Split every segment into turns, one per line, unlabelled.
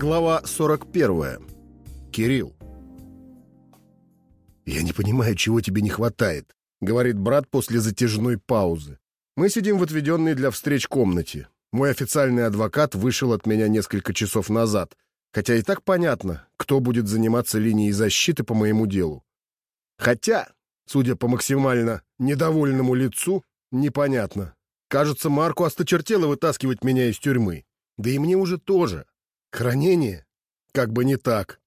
Глава 41. Кирилл. «Я не понимаю, чего тебе не хватает», — говорит брат после затяжной паузы. Мы сидим в отведенной для встреч комнате. Мой официальный адвокат вышел от меня несколько часов назад, хотя и так понятно, кто будет заниматься линией защиты по моему делу. Хотя, судя по максимально недовольному лицу, непонятно. Кажется, Марку осточертело вытаскивать меня из тюрьмы. Да и мне уже тоже. Хранение? Как бы не так.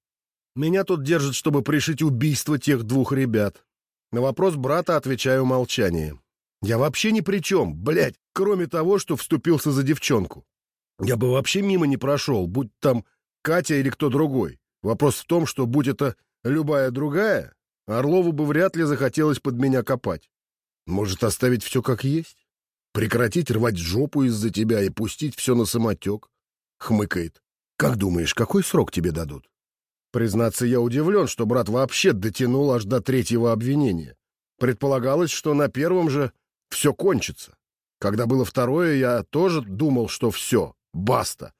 Меня тут держат, чтобы пришить убийство тех двух ребят. На вопрос брата отвечаю молчанием. Я вообще ни при чем, блядь, кроме того, что вступился за девчонку. Я бы вообще мимо не прошел, будь там Катя или кто другой. Вопрос в том, что будь это любая другая, Орлову бы вряд ли захотелось под меня копать. Может, оставить все как есть? Прекратить рвать жопу из-за тебя и пустить все на самотек? Хмыкает. Как думаешь, какой срок тебе дадут? Признаться, я удивлен, что брат вообще дотянул аж до третьего обвинения. Предполагалось, что на первом же все кончится. Когда было второе, я тоже думал, что все, баста.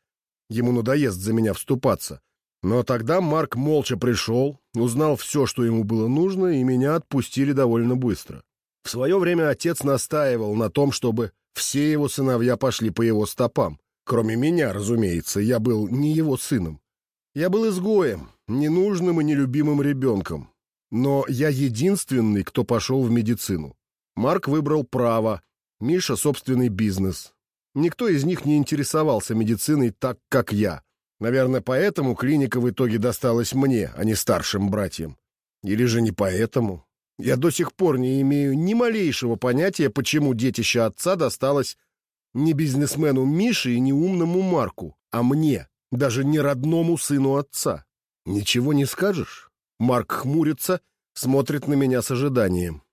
Ему надоест за меня вступаться. Но тогда Марк молча пришел, узнал все, что ему было нужно, и меня отпустили довольно быстро. В свое время отец настаивал на том, чтобы все его сыновья пошли по его стопам. Кроме меня, разумеется, я был не его сыном. Я был изгоем, ненужным и нелюбимым ребенком. Но я единственный, кто пошел в медицину. Марк выбрал право, Миша — собственный бизнес. Никто из них не интересовался медициной так, как я. Наверное, поэтому клиника в итоге досталась мне, а не старшим братьям. Или же не поэтому. Я до сих пор не имею ни малейшего понятия, почему детище отца досталось не бизнесмену Мише и не умному Марку, а мне, даже не родному сыну отца. Ничего не скажешь? Марк хмурится, смотрит на меня с ожиданием.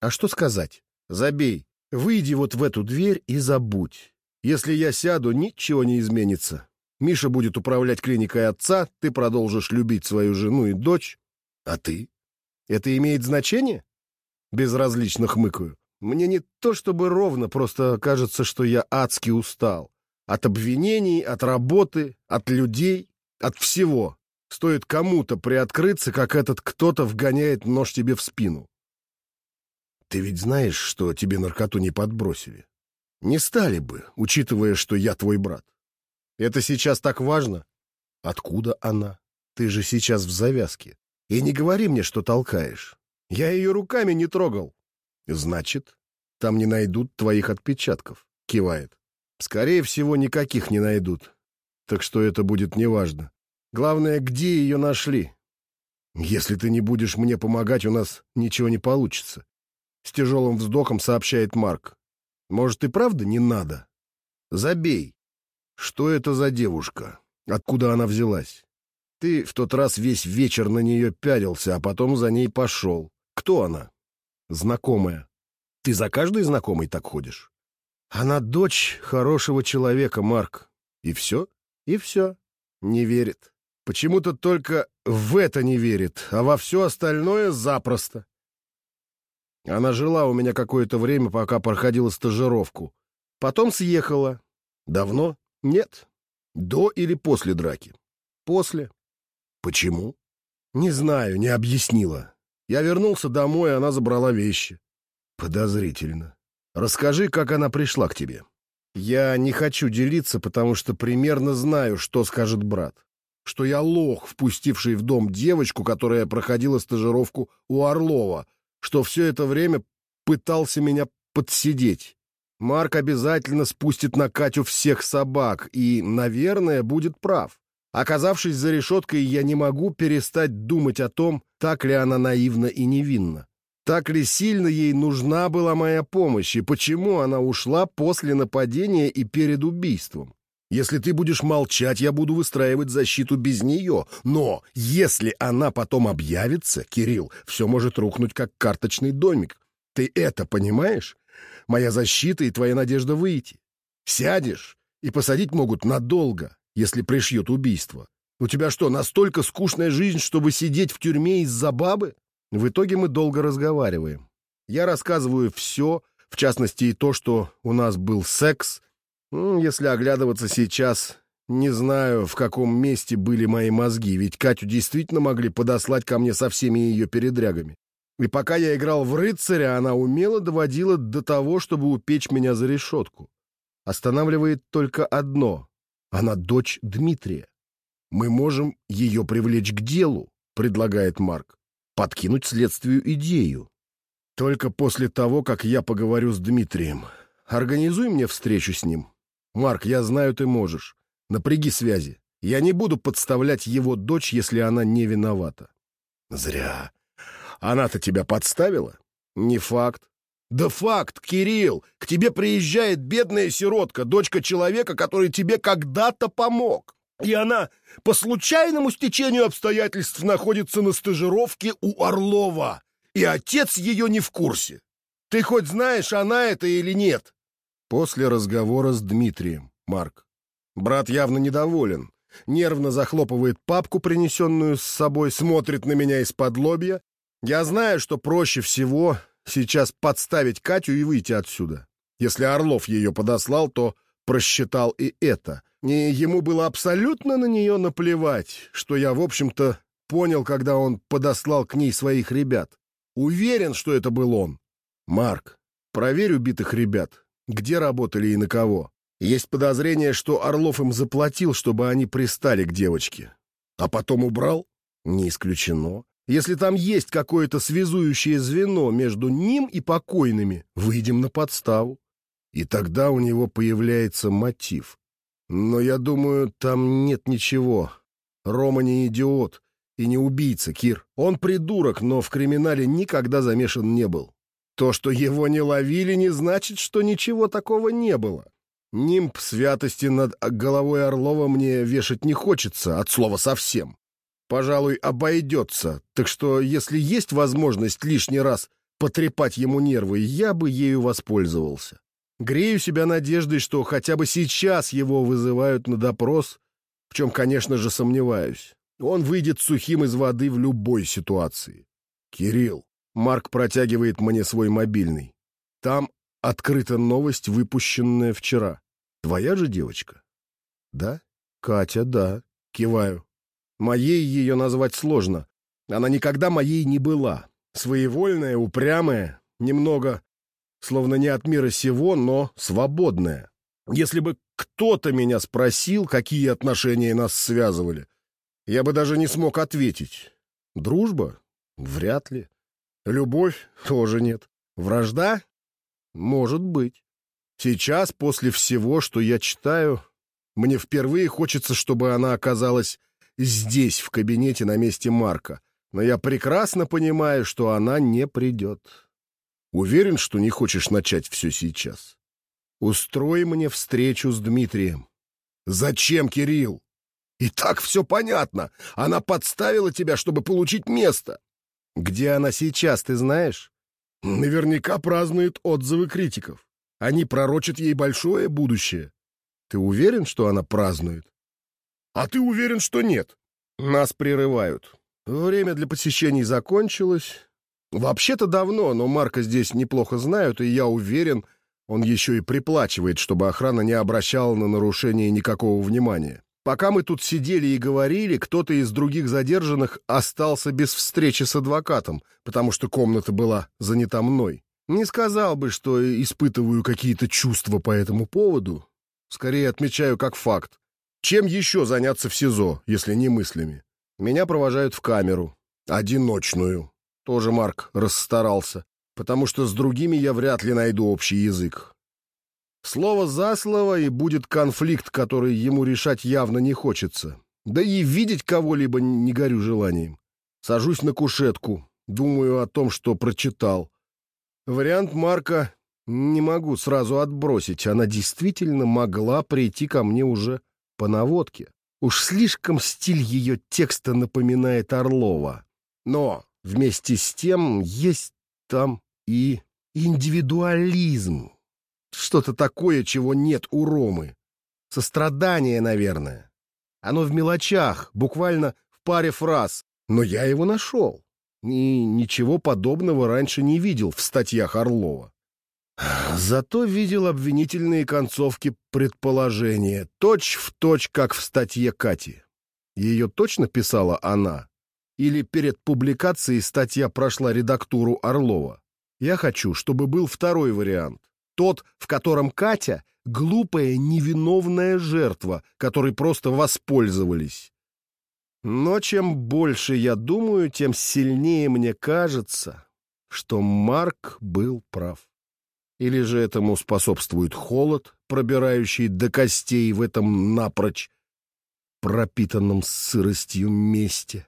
А что сказать? Забей. Выйди вот в эту дверь и забудь. Если я сяду, ничего не изменится. Миша будет управлять клиникой отца, ты продолжишь любить свою жену и дочь. А ты? Это имеет значение? Безразлично хмыкаю. Мне не то чтобы ровно, просто кажется, что я адски устал. От обвинений, от работы, от людей, от всего. Стоит кому-то приоткрыться, как этот кто-то вгоняет нож тебе в спину. Ты ведь знаешь, что тебе наркоту не подбросили? Не стали бы, учитывая, что я твой брат. Это сейчас так важно? Откуда она? Ты же сейчас в завязке. И не говори мне, что толкаешь. Я ее руками не трогал. Значит, там не найдут твоих отпечатков, кивает. Скорее всего, никаких не найдут. Так что это будет неважно. Главное, где ее нашли. Если ты не будешь мне помогать, у нас ничего не получится. С тяжелым вздохом сообщает Марк. Может, и правда не надо? Забей. Что это за девушка? Откуда она взялась? Ты в тот раз весь вечер на нее пялился, а потом за ней пошел. Кто она? Знакомая. Ты за каждой знакомой так ходишь? Она дочь хорошего человека, Марк. И все? И все. Не верит. Почему-то только в это не верит, а во все остальное запросто. Она жила у меня какое-то время, пока проходила стажировку. Потом съехала. Давно? Нет. До или после драки? После. Почему? Не знаю, не объяснила. Я вернулся домой, она забрала вещи. Подозрительно. Расскажи, как она пришла к тебе. Я не хочу делиться, потому что примерно знаю, что скажет брат. Что я лох, впустивший в дом девочку, которая проходила стажировку у Орлова, что все это время пытался меня подсидеть. Марк обязательно спустит на Катю всех собак и, наверное, будет прав. Оказавшись за решеткой, я не могу перестать думать о том, так ли она наивна и невинна. Так ли сильно ей нужна была моя помощь, и почему она ушла после нападения и перед убийством? Если ты будешь молчать, я буду выстраивать защиту без нее. Но если она потом объявится, Кирилл, все может рухнуть, как карточный домик. Ты это понимаешь? Моя защита и твоя надежда выйти. Сядешь, и посадить могут надолго, если пришьют убийство. У тебя что, настолько скучная жизнь, чтобы сидеть в тюрьме из-за бабы? В итоге мы долго разговариваем. Я рассказываю все, в частности и то, что у нас был секс. Если оглядываться сейчас, Не знаю, в каком месте были мои мозги, ведь Катю действительно могли подослать ко мне со всеми ее передрягами. И пока я играл в рыцаря, она умело доводила до того, чтобы упечь меня за решетку. Останавливает только одно. Она дочь Дмитрия. Мы можем ее привлечь к делу, предлагает Марк. Подкинуть следствию идею. Только после того, как я поговорю с Дмитрием. Организуй мне встречу с ним. Марк, я знаю, ты можешь. Напряги связи. Я не буду подставлять его дочь, если она не виновата. Зря. Она-то тебя подставила? Не факт. Да факт, Кирилл. К тебе приезжает бедная сиротка, дочка человека, который тебе когда-то помог. И она по случайному стечению обстоятельств находится на стажировке у Орлова. И отец ее не в курсе. Ты хоть знаешь, она это или нет? После разговора с Дмитрием, Марк. Брат явно недоволен. Нервно захлопывает папку, принесенную с собой, смотрит на меня из-под лобья. Я знаю, что проще всего сейчас подставить Катю и выйти отсюда. Если Орлов ее подослал, то просчитал и это. И ему было абсолютно на нее наплевать, что я, в общем-то, понял, когда он подослал к ней своих ребят. Уверен, что это был он. Марк, проверь убитых ребят. Где работали и на кого. Есть подозрение, что Орлов им заплатил, чтобы они пристали к девочке. А потом убрал? Не исключено. Если там есть какое-то связующее звено между ним и покойными, выйдем на подставу. И тогда у него появляется мотив. Но я думаю, там нет ничего. Рома не идиот и не убийца, Кир. Он придурок, но в криминале никогда замешан не был. То, что его не ловили, не значит, что ничего такого не было. Нимб святости над головой Орлова мне вешать не хочется, от слова совсем. Пожалуй, обойдется, так что если есть возможность лишний раз потрепать ему нервы, я бы ею воспользовался. Грею себя надеждой, что хотя бы сейчас его вызывают на допрос, в чем, конечно же, сомневаюсь. Он выйдет сухим из воды в любой ситуации. Кирилл, Марк протягивает мне свой мобильный. Там Открыта новость, выпущенная вчера. Твоя же девочка? Да? Катя, да. Киваю. Моей ее назвать сложно. Она никогда моей не была. Своевольная, упрямая, немного, словно не от мира сего, но свободная. Если бы кто-то меня спросил, какие отношения нас связывали, я бы даже не смог ответить. Дружба? Вряд ли. Любовь? Тоже нет. Вражда? Может быть. Сейчас, после всего, что я читаю, мне впервые хочется, чтобы она оказалась здесь, в кабинете на месте Марка. Но я прекрасно понимаю, что она не придет. Уверен, что не хочешь начать все сейчас. Устрой мне встречу с Дмитрием. Зачем, Кирилл? И так все понятно. Она подставила тебя, чтобы получить место. Где она сейчас, ты знаешь? Наверняка празднует отзывы критиков. Они пророчат ей большое будущее. Ты уверен, что она празднует? А ты уверен, что нет? Нас прерывают. Время для посещений закончилось. Вообще-то давно, но Марка здесь неплохо знают, и я уверен, он еще и приплачивает, чтобы охрана не обращала на нарушение никакого внимания. Пока мы тут сидели и говорили, кто-то из других задержанных остался без встречи с адвокатом, потому что комната была занята мной. Не сказал бы, что испытываю какие-то чувства по этому поводу. Скорее отмечаю как факт. Чем еще заняться в СИЗО, если не мыслями? Меня провожают в камеру. Одиночную. Тоже Марк расстарался, потому что с другими я вряд ли найду общий язык. Слово за слово, и будет конфликт, который ему решать явно не хочется. Да и видеть кого-либо не горю желанием. Сажусь на кушетку, думаю о том, что прочитал. Вариант Марка не могу сразу отбросить. Она действительно могла прийти ко мне уже по наводке. Уж слишком стиль ее текста напоминает Орлова. Но вместе с тем есть там и индивидуализм, что-то такое, чего нет у Ромы. Сострадание, наверное. Оно в мелочах, буквально в паре фраз. Но я его нашел. И ничего подобного раньше не видел в статьях Орлова. Зато видел обвинительные концовки предположения, точь в точь, как в статье Кати. Ее точно писала она? Или перед публикацией статья прошла редактуру Орлова? Я хочу, чтобы был второй вариант. Тот, в котором Катя — глупая невиновная жертва, которой просто воспользовались. Но чем больше я думаю, тем сильнее мне кажется, что Марк был прав. Или же этому способствует холод, пробирающий до костей в этом напрочь пропитанном сыростью месте.